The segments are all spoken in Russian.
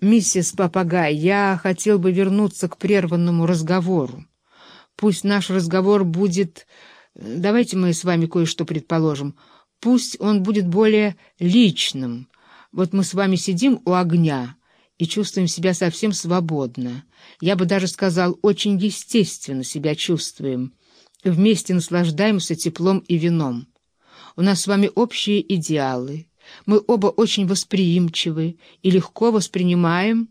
«Миссис Попагай, я хотел бы вернуться к прерванному разговору. Пусть наш разговор будет... Давайте мы с вами кое-что предположим. Пусть он будет более личным. Вот мы с вами сидим у огня и чувствуем себя совсем свободно. Я бы даже сказал, очень естественно себя чувствуем. Вместе наслаждаемся теплом и вином. У нас с вами общие идеалы». Мы оба очень восприимчивы и легко воспринимаем.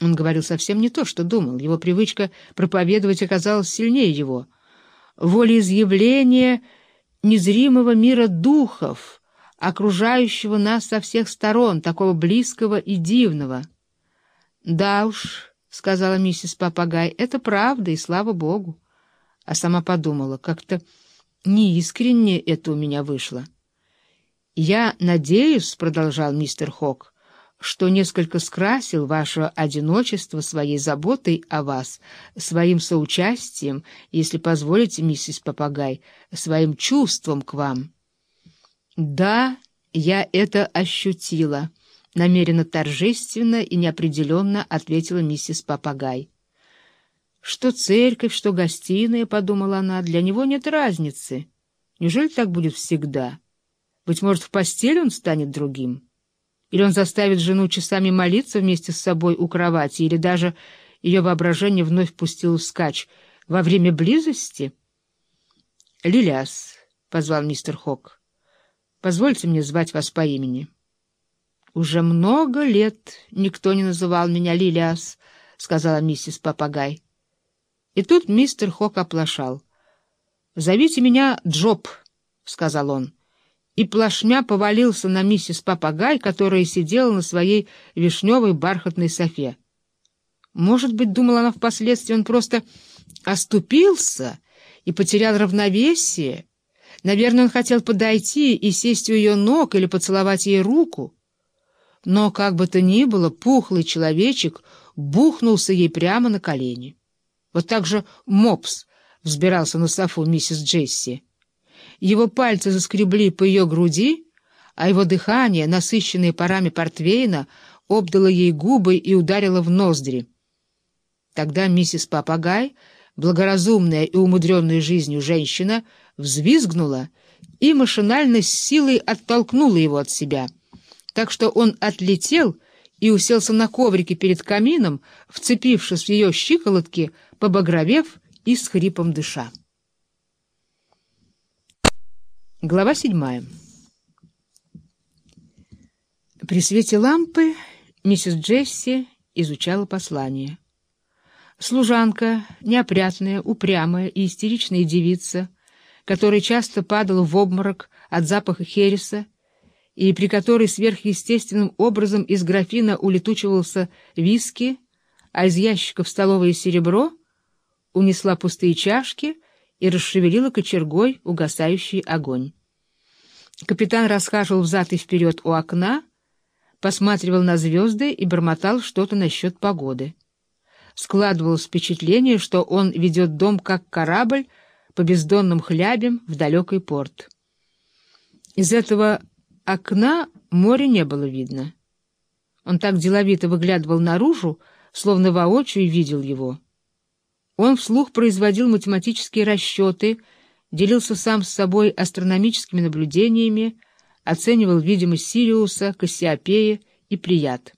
Он говорил совсем не то, что думал. Его привычка проповедовать оказалась сильнее его. Волеизъявление незримого мира духов, окружающего нас со всех сторон, такого близкого и дивного. «Да уж», — сказала миссис Папагай, — «это правда, и слава Богу». А сама подумала, как-то неискренне это у меня вышло. «Я надеюсь, — продолжал мистер Хок, — что несколько скрасил ваше одиночество своей заботой о вас, своим соучастием, если позволите, миссис Попагай, своим чувством к вам». «Да, я это ощутила», — намеренно торжественно и неопределенно ответила миссис Попагай. «Что церковь, что гостиная, — подумала она, — для него нет разницы. Неужели так будет всегда?» Быть может, в постели он станет другим? Или он заставит жену часами молиться вместе с собой у кровати, или даже ее воображение вновь пустило вскачь во время близости? — Лиляс, — позвал мистер Хок, — позвольте мне звать вас по имени. — Уже много лет никто не называл меня Лилиас, — сказала миссис Папагай. И тут мистер Хок оплошал. — Зовите меня Джоб, — сказал он и плашмя повалился на миссис Папагай, которая сидела на своей вишневой бархатной софе. Может быть, думала она впоследствии, он просто оступился и потерял равновесие. Наверное, он хотел подойти и сесть у ее ног или поцеловать ей руку. Но, как бы то ни было, пухлый человечек бухнулся ей прямо на колени. Вот так же Мопс взбирался на софу миссис Джесси. Его пальцы заскребли по ее груди, а его дыхание, насыщенное парами портвейна, обдало ей губы и ударило в ноздри. Тогда миссис Папагай, благоразумная и умудренная жизнью женщина, взвизгнула и машинально с силой оттолкнула его от себя, так что он отлетел и уселся на коврике перед камином, вцепившись в ее щиколотки, побагровев и с хрипом дыша. Глава седьмая. При свете лампы миссис Джесси изучала послание. Служанка, неопрятная, упрямая и истеричная девица, которая часто падала в обморок от запаха хереса и при которой сверхъестественным образом из графина улетучивался виски, а из ящиков столовое серебро, унесла пустые чашки — и расшевелила кочергой угасающий огонь. Капитан расхаживал взад и вперед у окна, посматривал на звезды и бормотал что-то насчет погоды. Складывалось впечатление, что он ведет дом как корабль по бездонным хлябям в далекий порт. Из этого окна моря не было видно. Он так деловито выглядывал наружу, словно воочию видел его. Он вслух производил математические расчеты, делился сам с собой астрономическими наблюдениями, оценивал видимость Сириуса, Кассиопея и Плеяд.